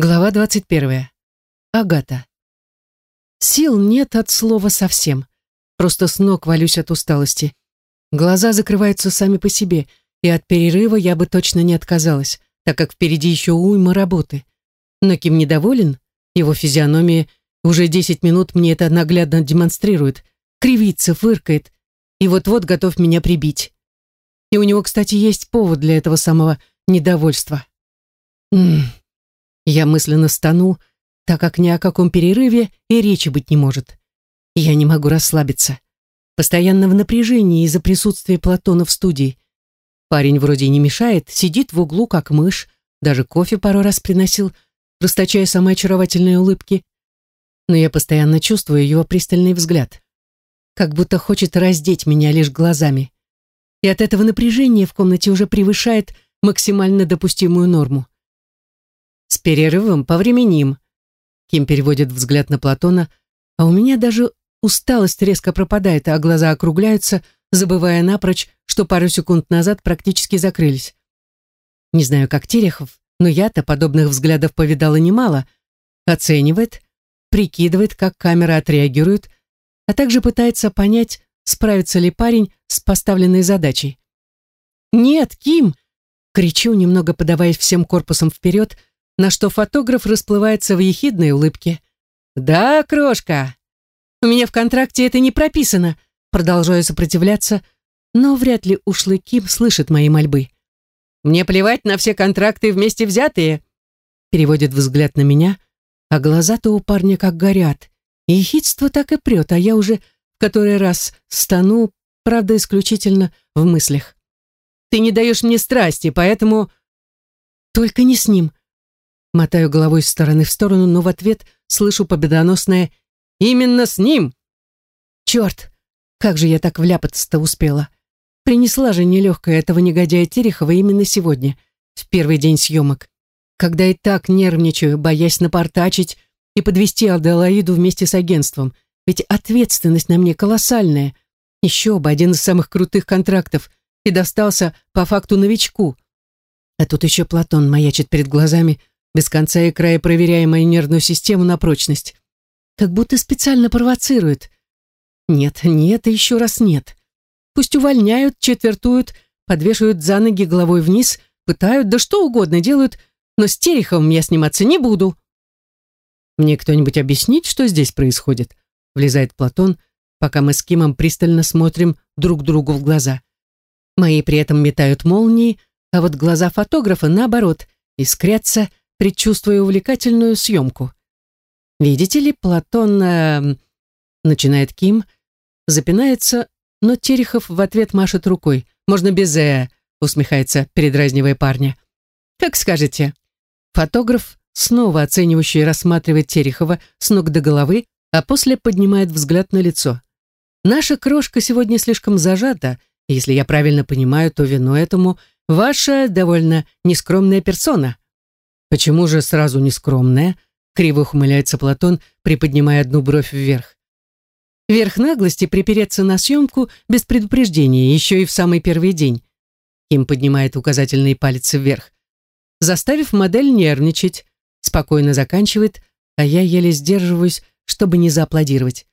Глава 21. Агата. Сил нет от слова совсем. Просто с ног валюсь от усталости. Глаза закрываются сами по себе, и от перерыва я бы точно не отказалась, так как впереди еще уйма работы. Но Ким недоволен, его физиономия уже 10 минут мне это наглядно демонстрирует, кривится, фыркает, и вот-вот готов меня прибить. И у него, кстати, есть повод для этого самого недовольства. Ммм, я мысленно стану, так как ни о каком перерыве и речи быть не может. Я не могу расслабиться. Постоянно в напряжении из-за присутствия Платона в студии. Парень вроде не мешает, сидит в углу, как мышь, даже кофе пару раз приносил, расточая самые очаровательные улыбки. Но я постоянно чувствую его пристальный взгляд. Как будто хочет раздеть меня лишь глазами. И от этого напряжение в комнате уже превышает максимально допустимую норму. С перерывом повременим. Ким переводит взгляд на Платона, а у меня даже усталость резко пропадает, а глаза округляются, забывая напрочь, что пару секунд назад практически закрылись. Не знаю, как Терехов, но я-то подобных взглядов повидала немало. Оценивает, прикидывает, как камера отреагирует, а также пытается понять, справится ли парень с поставленной задачей. «Нет, Ким!» — кричу, немного подаваясь всем корпусом вперед, на что фотограф расплывается в ехидной улыбке. «Да, крошка, у меня в контракте это не прописано», продолжаю сопротивляться, но вряд ли ушлый Ким слышит мои мольбы. «Мне плевать на все контракты вместе взятые», переводит взгляд на меня, а глаза-то у парня как горят. И ехидство так и прет, а я уже в который раз стану, правда, исключительно в мыслях. «Ты не даешь мне страсти, поэтому...» «Только не с ним», Мотаю головой с стороны в сторону, но в ответ слышу победоносное «Именно с ним!» Черт, как же я так вляпаться-то успела. Принесла же нелегкая этого негодяя Терехова именно сегодня, в первый день съемок, когда и так нервничаю, боясь напортачить и подвести Аделаиду вместе с агентством, ведь ответственность на мне колоссальная. Еще бы, один из самых крутых контрактов, и достался по факту новичку. А тут еще Платон маячит перед глазами, без конца и края проверяя мою нервную систему на прочность. Как будто специально провоцирует. Нет, нет и еще раз нет. Пусть увольняют, четвертуют, подвешивают за ноги головой вниз, пытают, да что угодно делают, но с Тереховым я сниматься не буду. Мне кто-нибудь объяснить, что здесь происходит? Влезает Платон, пока мы с Кимом пристально смотрим друг другу в глаза. Мои при этом метают молнии, а вот глаза фотографа, наоборот, искрятся, предчувствуя увлекательную съемку. «Видите ли, Платон...» э, Начинает Ким, запинается, но Терехов в ответ машет рукой. «Можно без «э», усмехается, передразнивая парня. «Как скажете». Фотограф, снова оценивающий, рассматривает Терехова с ног до головы, а после поднимает взгляд на лицо. «Наша крошка сегодня слишком зажата, если я правильно понимаю, то вино этому ваша довольно нескромная персона». «Почему же сразу не скромная?» — криво ухмыляется Платон, приподнимая одну бровь вверх. Верх наглости припереться на съемку без предупреждения, еще и в самый первый день. Ким поднимает указательные пальцы вверх. Заставив модель нервничать, спокойно заканчивает, а я еле сдерживаюсь, чтобы не зааплодировать.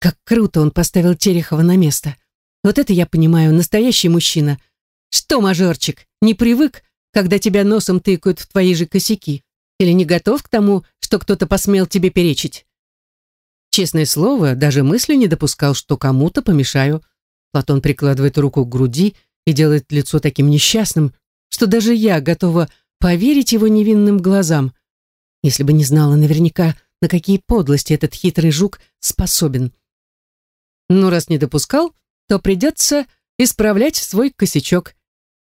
Как круто он поставил Терехова на место. Вот это я понимаю, настоящий мужчина. Что, мажорчик, не привык когда тебя носом тыкают в твои же косяки? Или не готов к тому, что кто-то посмел тебе перечить? Честное слово, даже мысли не допускал, что кому-то помешаю. Платон прикладывает руку к груди и делает лицо таким несчастным, что даже я готова поверить его невинным глазам, если бы не знала наверняка, на какие подлости этот хитрый жук способен. Ну, раз не допускал, то придется исправлять свой косячок.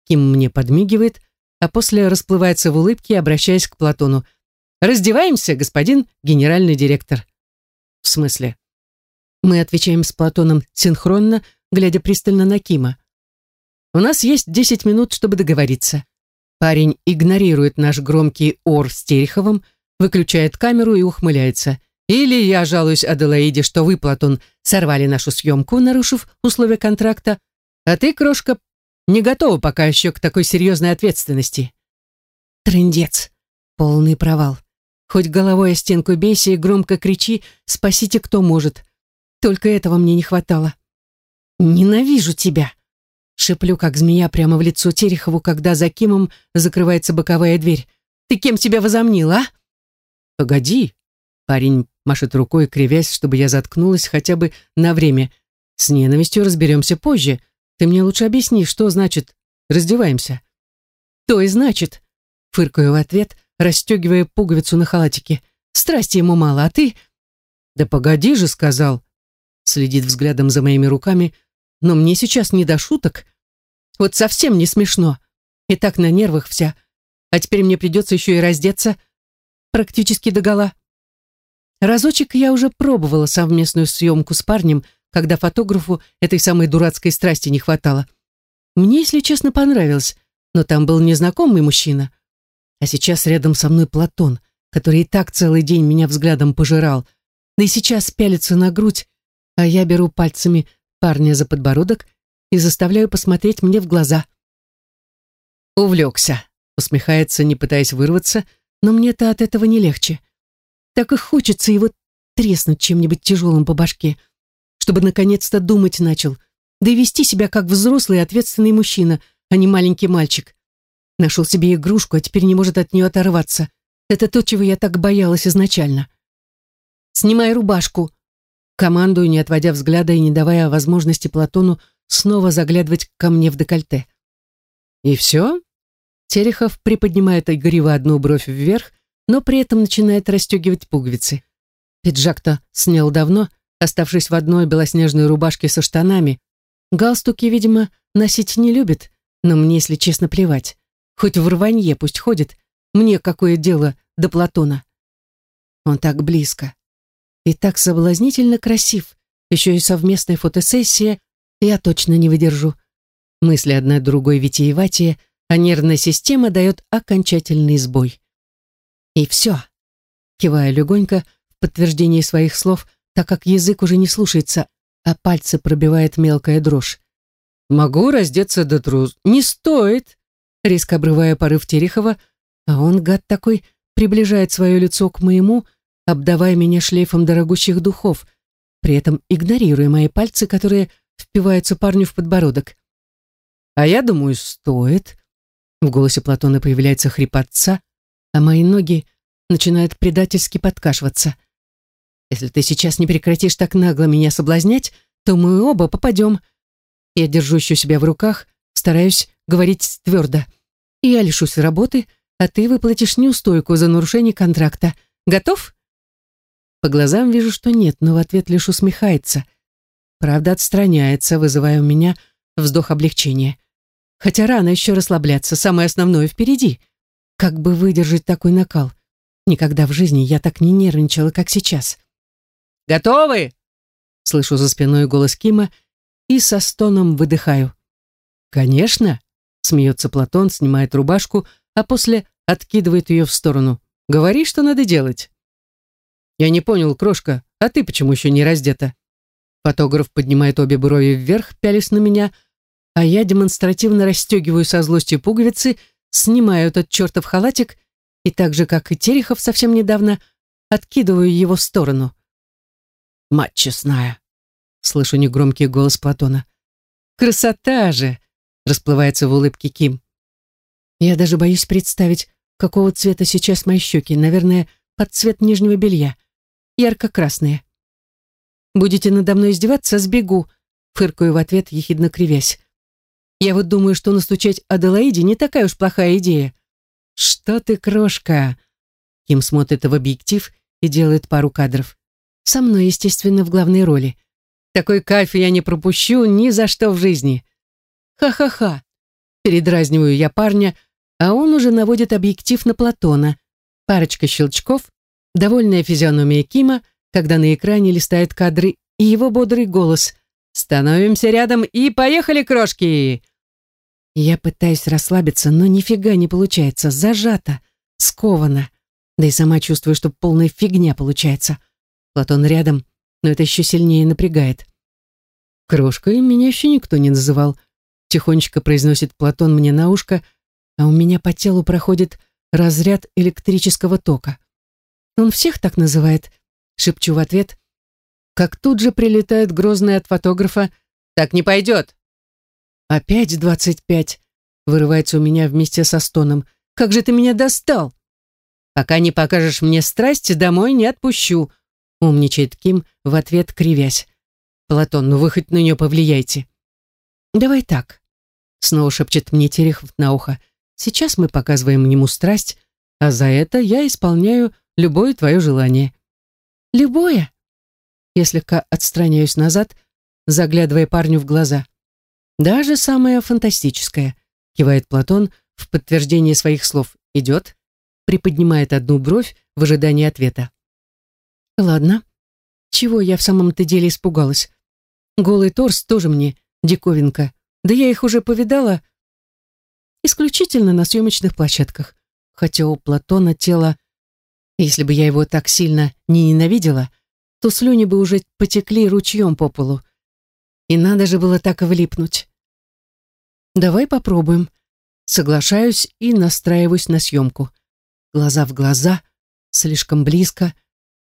Ким мне подмигивает, а после расплывается в улыбке, обращаясь к Платону. «Раздеваемся, господин генеральный директор». «В смысле?» Мы отвечаем с Платоном синхронно, глядя пристально на Кима. «У нас есть десять минут, чтобы договориться». Парень игнорирует наш громкий ор с Тереховым, выключает камеру и ухмыляется. «Или я жалуюсь Аделаиде, что вы, Платон, сорвали нашу съемку, нарушив условия контракта, а ты, крошка, не готова пока еще к такой серьезной ответственности. Трындец. Полный провал. Хоть головой о стенку бейся и громко кричи «Спасите, кто может!» Только этого мне не хватало. «Ненавижу тебя!» Шеплю, как змея, прямо в лицо Терехову, когда за Кимом закрывается боковая дверь. «Ты кем себя возомнил, а?» «Погоди!» Парень машет рукой, кривясь, чтобы я заткнулась хотя бы на время. «С ненавистью разберемся позже. Ты мне лучше объясни, что значит «раздеваемся»?» «То и значит», — фыркаю в ответ, расстегивая пуговицу на халатике. «Страсти ему мало, а ты...» «Да погоди же», — сказал. Следит взглядом за моими руками, но мне сейчас не до шуток. Вот совсем не смешно. И так на нервах вся. А теперь мне придется еще и раздеться практически догола. Разочек я уже пробовала совместную съемку с парнем, когда фотографу этой самой дурацкой страсти не хватало. Мне, если честно, понравилось, но там был незнакомый мужчина. А сейчас рядом со мной Платон, который и так целый день меня взглядом пожирал. Да и сейчас пялится на грудь, а я беру пальцами парня за подбородок и заставляю посмотреть мне в глаза. «Увлекся», — усмехается, не пытаясь вырваться, но мне-то от этого не легче. Так и хочется его треснуть чем-нибудь тяжелым по башке, чтобы наконец-то думать начал, да и вести себя как взрослый ответственный мужчина, а не маленький мальчик. Нашел себе игрушку, а теперь не может от нее оторваться. Это то, чего я так боялась изначально. «Снимай рубашку», командую, не отводя взгляда и не давая возможности Платону снова заглядывать ко мне в декольте. «И все?» Терехов приподнимает игриво одну бровь вверх, но при этом начинает расстегивать пуговицы. Пиджак-то снял давно, оставшись в одной белоснежной рубашке со штанами. Галстуки, видимо, носить не любит, но мне, если честно, плевать. Хоть в рванье пусть ходит, мне какое дело до Платона. Он так близко. И так соблазнительно красив. Еще и совместная фотосессия, я точно не выдержу. Мысли одна другой витиеватее, а нервная система дает окончательный сбой. И все. Кивая легонько в подтверждении своих слов, так как язык уже не слушается, а пальцы пробивает мелкая дрожь. «Могу раздеться до трус». «Не стоит!» Резко обрывая порыв Терехова, а он, гад такой, приближает свое лицо к моему, обдавая меня шлейфом дорогущих духов, при этом игнорируя мои пальцы, которые впиваются парню в подбородок. «А я думаю, стоит». В голосе Платона появляется хрипотца, а мои ноги начинают предательски подкашиваться. Если ты сейчас не прекратишь так нагло меня соблазнять, то мы оба попадем. Я держу еще себя в руках, стараюсь говорить твердо. Я лишусь работы, а ты выплатишь неустойку за нарушение контракта. Готов? По глазам вижу, что нет, но в ответ лишь усмехается. Правда, отстраняется, вызывая у меня вздох облегчения. Хотя рано еще расслабляться, самое основное впереди. Как бы выдержать такой накал? Никогда в жизни я так не нервничала, как сейчас. «Готовы?» Слышу за спиной голос Кима и со стоном выдыхаю. «Конечно!» — смеется Платон, снимает рубашку, а после откидывает ее в сторону. «Говори, что надо делать». «Я не понял, крошка, а ты почему еще не раздета?» Фотограф поднимает обе брови вверх, пялись на меня, а я демонстративно расстегиваю со злостью пуговицы, снимаю этот чертов халатик и так же, как и Терехов совсем недавно, откидываю его в сторону. «Мать честная!» — слышу негромкий голос Платона. «Красота же!» — расплывается в улыбке Ким. Я даже боюсь представить, какого цвета сейчас мои щеки. Наверное, под цвет нижнего белья ярко-красные. «Будете надо мной издеваться, сбегу», — фыркаю в ответ, ехидно кривясь. «Я вот думаю, что настучать Аделаиде не такая уж плохая идея». «Что ты, крошка?» Ким смотрит в объектив и делает пару кадров. Со мной, естественно, в главной роли. Такой кайф я не пропущу ни за что в жизни. Ха-ха-ха. Передразниваю я парня, а он уже наводит объектив на Платона. Парочка щелчков, довольная физиономия Кима, когда на экране листает кадры, и его бодрый голос «Становимся рядом и поехали, крошки!» Я пытаюсь расслабиться, но нифига не получается, зажато, сковано. Да и сама чувствую, что полная фигня получается. Платон рядом, но это еще сильнее напрягает. «Крошкой меня еще никто не называл», — тихонечко произносит Платон мне на ушко, а у меня по телу проходит разряд электрического тока. Он всех так называет. Шепчу в ответ, как тут же прилетает грозный от фотографа. Так не пойдет. Опять двадцать пять. Вырывается у меня вместе со стоном. Как же ты меня достал? Пока не покажешь мне страсть, домой не отпущу. Умничает Ким в ответ, кривясь. Платон, ну вы хоть на нее повлияйте. Давай так. Снова шепчет мне Терехов на ухо. Сейчас мы показываем ему страсть, а за это я исполняю любое твое желание. Любое? Я слегка отстраняюсь назад, заглядывая парню в глаза. Даже самое фантастическое, кивает Платон в подтверждение своих слов. Идет, приподнимает одну бровь в ожидании ответа. Ладно. Чего я в самом-то деле испугалась? Голый торс тоже мне диковинка. Да я их уже повидала исключительно на съемочных площадках. Хотя у Платона тело... Если бы я его так сильно не ненавидела, то слюни бы уже потекли ручьем по полу. И надо же было так влипнуть. Давай попробуем. Соглашаюсь и настраиваюсь на съемку. Глаза в глаза, слишком близко,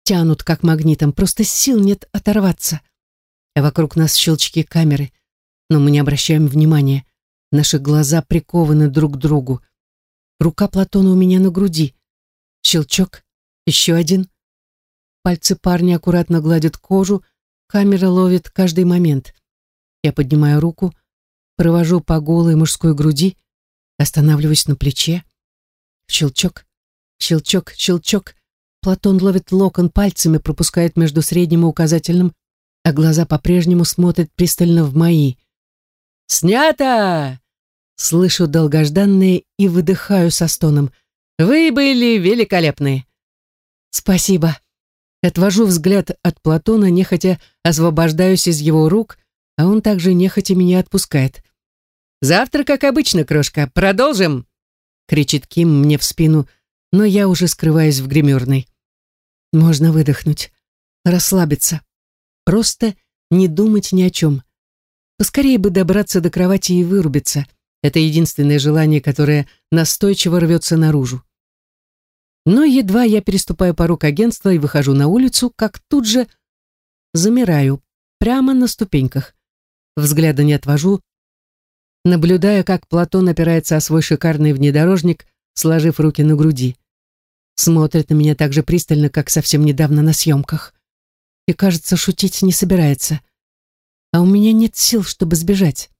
тянут как магнитом, просто сил нет оторваться. А вокруг нас щелчки камеры, но мы не обращаем внимания. Наши глаза прикованы друг к другу. Рука Платона у меня на груди. Щелчок, еще один. Пальцы парня аккуратно гладят кожу, камера ловит каждый момент. Я поднимаю руку, провожу по голой мужской груди, останавливаюсь на плече. Щелчок, щелчок, щелчок. Платон ловит локон пальцами, пропускает между средним и указательным, а глаза по-прежнему смотрят пристально в мои. «Снято!» Слышу долгожданные и выдыхаю со стоном. «Вы были великолепны!» «Спасибо!» Отвожу взгляд от Платона, нехотя освобождаюсь из его рук, а он также нехотя меня отпускает. «Завтра, как обычно, крошка, продолжим!» кричит Ким мне в спину, но я уже скрываюсь в гримерной. Можно выдохнуть, расслабиться, просто не думать ни о чем. Поскорее бы добраться до кровати и вырубиться. Это единственное желание, которое настойчиво рвется наружу. Но едва я переступаю порог агентства и выхожу на улицу, как тут же замираю, прямо на ступеньках. Взгляда не отвожу, наблюдая, как Платон опирается о свой шикарный внедорожник, сложив руки на груди. Смотрит на меня так же пристально, как совсем недавно на съемках. И, кажется, шутить не собирается. А у меня нет сил, чтобы сбежать.